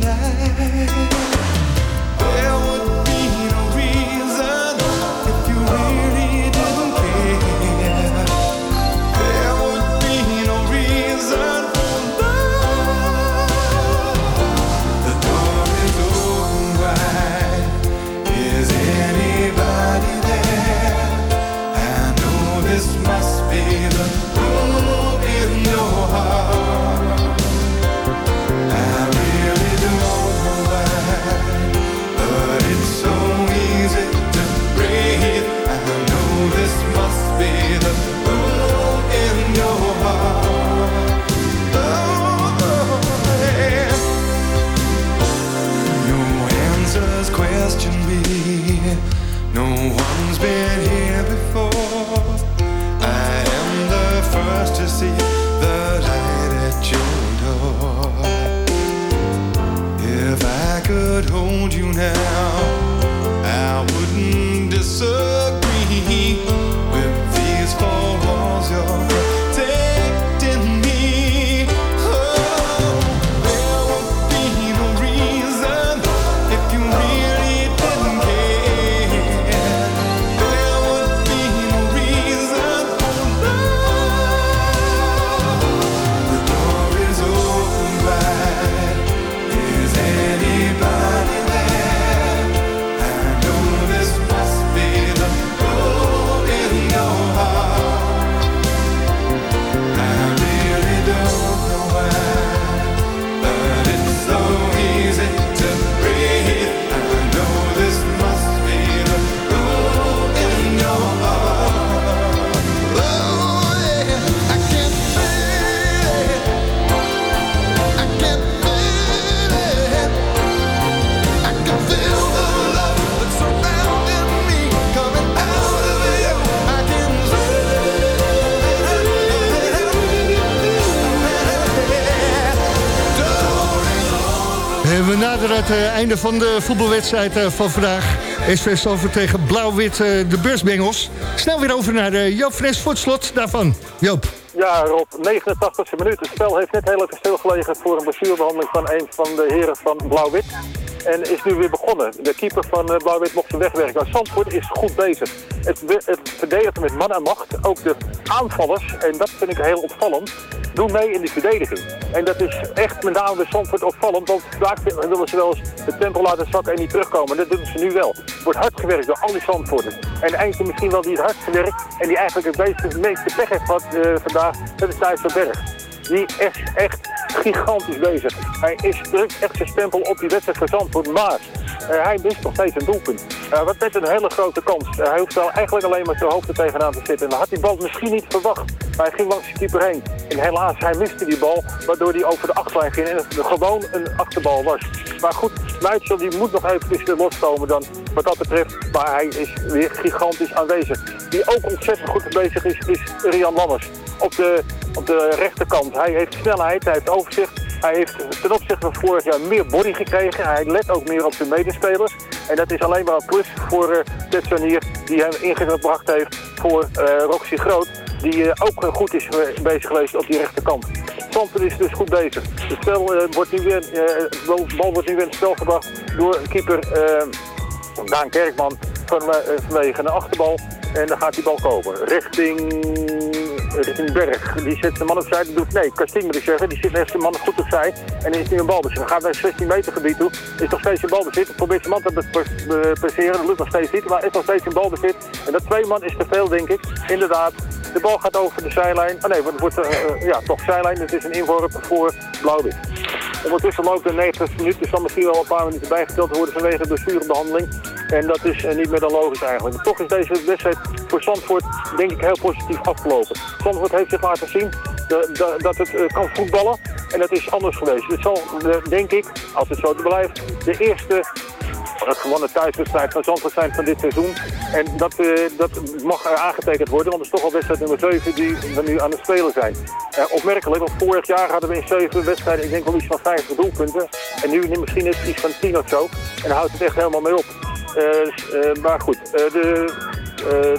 einde van de voetbalwedstrijd eh, van vandaag. SV Salford tegen Blauw-Wit, eh, de beursbengels. Snel weer over naar eh, Joop Fres voor het slot daarvan. Joop. Ja, Rob, 89e minuut. Het spel heeft net heel even stilgelegen voor een blessurebehandeling van een van de heren van Blauw-Wit. En is nu weer begonnen. De keeper van Blauw-Wit mocht zijn wegwerken. Maar Zandvoort is goed bezig. Het, het verdedigt met man en macht. Ook de aanvallers, en dat vind ik heel opvallend, doen mee in de verdediging. En dat is echt met name bij Zandvoort opvallend. Want vaak willen ze wel eens de tempo laten zakken en niet terugkomen. Dat doen ze nu wel. Er wordt hard gewerkt door al die Zandvoorters. En eentje misschien wel die het hardst gewerkt en die eigenlijk het meeste, het meeste pech heeft gehad eh, vandaag, dat is Thijs van Berg. Die is echt gigantisch bezig. Hij is drukt echt zijn stempel op die wedstrijd voor Zandvoort. Maar eh, hij mist nog steeds een doelpunt. Eh, wat met een hele grote kans. Eh, hij hoeft wel eigenlijk alleen maar zijn hoofd er tegenaan te zitten. En had die bal misschien niet verwacht. Maar hij ging langs de keeper heen. En helaas, hij miste die bal. Waardoor hij over de achterlijn ging. En het gewoon een achterbal was. Maar goed, Meitsel die moet nog even loskomen dan. Wat dat betreft. Maar hij is weer gigantisch aanwezig. Die ook ontzettend goed bezig is, is Rian Lammers. Op de, op de rechterkant. Hij heeft snelheid, hij heeft overzicht. Hij heeft ten opzichte van vorig jaar meer body gekregen. Hij let ook meer op zijn medespelers. En dat is alleen maar een plus voor uh, Tetsanier die hem ingebracht heeft voor uh, Roxy Groot. Die uh, ook goed is bezig geweest op die rechterkant. Santen is dus goed bezig. Het spel, wordt nu weer, de bal wordt nu weer in het spel gebracht door keeper Daan Kerkman van, vanwege een achterbal. En dan gaat die bal komen. Richting, richting Berg. Die zet de man opzij. Die doet, nee, Kastien moet ik zeggen. Die zit echt de man goed opzij. En is nu een balbezit. Dan gaat naar het 16 meter gebied toe. Is nog steeds een balbezit. Probeert zijn man te passeren. Dat lukt nog steeds niet. Maar is nog steeds een balbezit. En dat twee man is te veel, denk ik. Inderdaad. De bal gaat over de zijlijn. Oh nee, het wordt uh, ja, toch zijlijn. Het is een inworp voor Blauw-Wit. Ondertussen loopt de 90 minuten. Er zal misschien wel een paar minuten bijgeteld worden vanwege de blessurebehandeling. En dat is niet meer dan logisch eigenlijk. Toch is deze wedstrijd voor Zandvoort denk ik heel positief afgelopen. Zandvoort heeft zich laten zien dat het uh, kan voetballen. En dat is anders geweest. Dit zal, denk ik, als het zo blijft, de eerste het gewonnen thuiswedstrijd van Zandvoort zijn van dit seizoen. En dat, uh, dat mag aangetekend worden, want het is toch al wedstrijd nummer 7 die we nu aan het spelen zijn. Opmerkelijk, want vorig jaar hadden we in 7 wedstrijden, ik denk wel iets van 50 doelpunten. En nu misschien iets van 10 of zo. En houdt het echt helemaal mee op. Maar goed, de,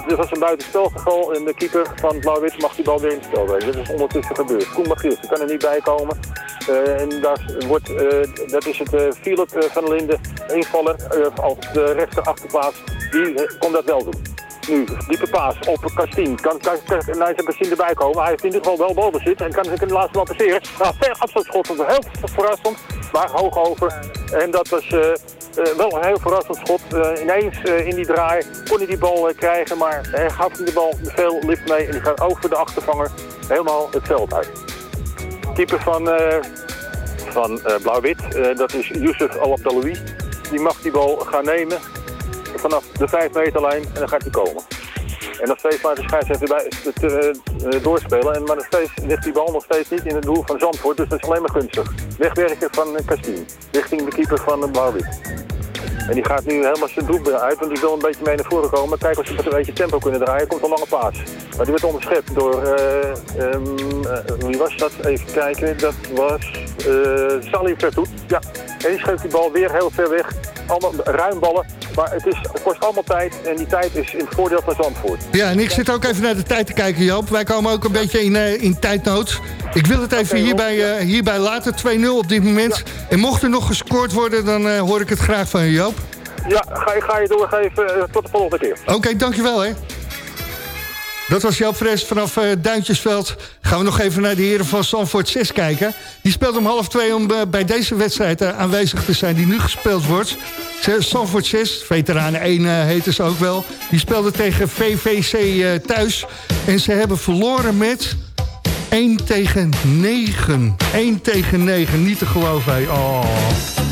er was een buitenspelgeval en de keeper van Blauw-Wit mag die bal weer in het spel is ondertussen gebeurd. Koen Magiels, kan er niet bij komen. Uh, en daar wordt, uh, dat is het Philip van Linden, invaller op de rechter achterplaats. Die kon dat wel doen. Nu, diepe paas op Kastien. Kan, kan, Nijs Kastien erbij komen? Hij heeft in ieder geval wel balbezit en kan de laatste bal passeren. Nou, ver afstandsschot heel verrassend, maar hoog over. En dat was wel een heel verrassend schot. Uh, ineens uh, in die draai kon hij die bal krijgen, maar hij gaf de bal veel lift mee en die gaat over de achtervanger helemaal het veld uit. Type van, van Blauw-Wit, dat is Youssef Al-Abdaloui. Die mag die bal gaan nemen vanaf de 5 meterlijn en dan gaat hij komen. En nog steeds maar de scheidsrechter bij te, uh, doorspelen. En maar steeds ligt die bal nog steeds niet in het doel van Zandvoort. Dus dat is alleen maar gunstig. Wegwerken van Castien. Richting de keeper van Blauwwit. En die gaat nu helemaal zijn doel uit. Want die wil een beetje mee naar voren komen. Kijk of ze een beetje tempo kunnen draaien. Komt een lange paas. Maar die werd onderschept door... Uh, uh, wie was dat? Even kijken. Dat was uh, Sally Vertoet. Ja. En die die bal weer heel ver weg. Allemaal ruim ballen. Maar het, is, het kost allemaal tijd en die tijd is in het voordeel van Zandvoort. Ja, en ik zit ook even naar de tijd te kijken, Joop. Wij komen ook een beetje in, uh, in tijdnood. Ik wil het even hierbij, uh, hierbij laten. 2-0 op dit moment. Ja. En mocht er nog gescoord worden, dan uh, hoor ik het graag van je, Joop. Ja, ga, ga je doorgeven. tot de volgende keer. Oké, okay, dankjewel hè. Dat was Joop Fres vanaf uh, Duintjesveld. Gaan we nog even naar de heren van Zandvoort 6 kijken. Die speelt om half twee om uh, bij deze wedstrijd uh, aanwezig te zijn die nu gespeeld wordt. Zandvoort 6, veteranen 1 uh, heten ze ook wel. Die speelde tegen VVC thuis. En ze hebben verloren met 1 tegen 9. 1 tegen 9, niet te geloven. Oh.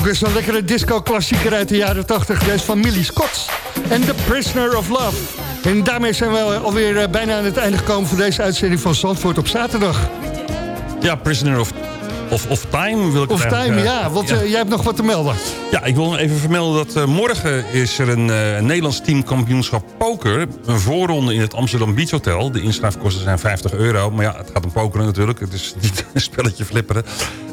Ook weer zo'n lekkere disco-klassieker uit de jaren 80. Deze van Millie Scott en The Prisoner of Love. En daarmee zijn we alweer eh, bijna aan het einde gekomen... van deze uitzending van Zandvoort op zaterdag. Ja, Prisoner of, of, of Time wil ik Of time, ja, eh, want eh, jij hebt nog wat te melden. Ja, ik wil nog even vermelden dat eh, morgen is er een eh, Nederlands teamkampioenschap poker. Een voorronde in het Amsterdam Beach Hotel. De inschrijfkosten zijn 50 euro. Maar ja, het gaat om pokeren natuurlijk. Het is niet een spelletje flipperen.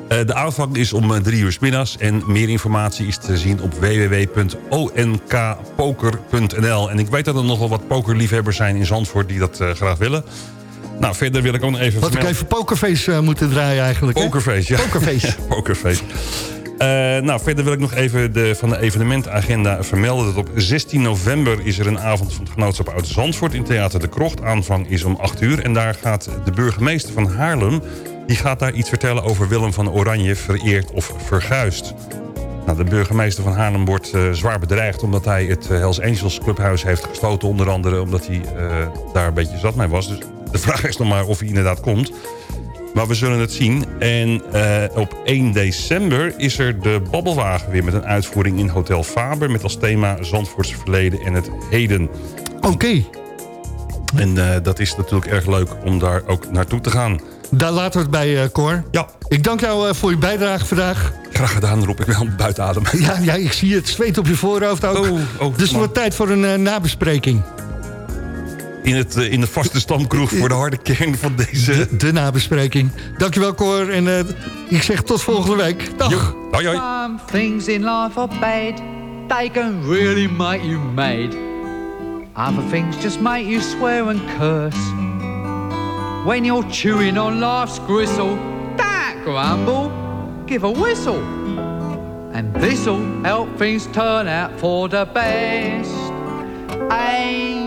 Eh, de aanvang is om eh, drie uur 's middags. En meer informatie is te zien op www.onkpoker.nl. En ik weet dat er nogal wat pokerliefhebbers zijn in Zandvoort die dat eh, graag willen. Nou, verder wil ik ook nog even Had ik even pokerface eh, moeten draaien eigenlijk. hè? Pokerface, ja. Pokerface. Pokerface. Eh, nou, verder wil ik nog even de, van de evenementagenda vermelden... dat op 16 november is er een avond van het Genootschap Oud Zandvoort... in Theater de Krocht. Aanvang is om 8 uur. En daar gaat de burgemeester van Haarlem... die gaat daar iets vertellen over Willem van Oranje... vereerd of verguist. Nou, de burgemeester van Haarlem wordt eh, zwaar bedreigd... omdat hij het Hells Angels Clubhuis heeft gesloten. Onder andere omdat hij daar een beetje zat mee was. Dus de vraag is nog maar of hij inderdaad komt... Maar we zullen het zien. En eh, op 1 december is er de Babbelwagen weer met een uitvoering in Hotel Faber... met als thema Zandvoorts verleden en het heden. Oké, En eh, dat is natuurlijk erg leuk om daar ook naartoe te gaan. daar laten we het bij, eh Cor. Ja. Ik dank jou voor je bijdrage vandaag. Graag gedaan, Rob. Ik ben buiten adem. Ja, ja, ik zie het zweet op je voorhoofd ook. Oh, oh, dus het wordt tijd voor een nabespreking. In, het, eh, in de vaste stamkroeg voor de harde kern van deze... De, de nabespreking. Dankjewel, Cor. En eh, ik zeg tot volgende week. Dag. Hoi, hoi. Some things in life are bad. They can really make you mad. Other things just make you swear and curse. When you're chewing on life's gristle, don't grumble, give a whistle. And this'll help things turn out for the best. And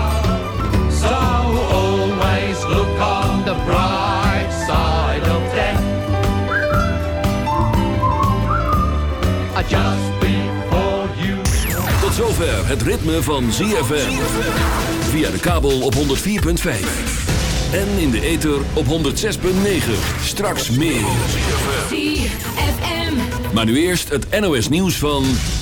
The bright side of death. Uh, Just before you Tot zover het ritme van ZFM. Via de kabel op 104.5. En in de ether op 106.9. Straks meer. Maar nu eerst het NOS nieuws van...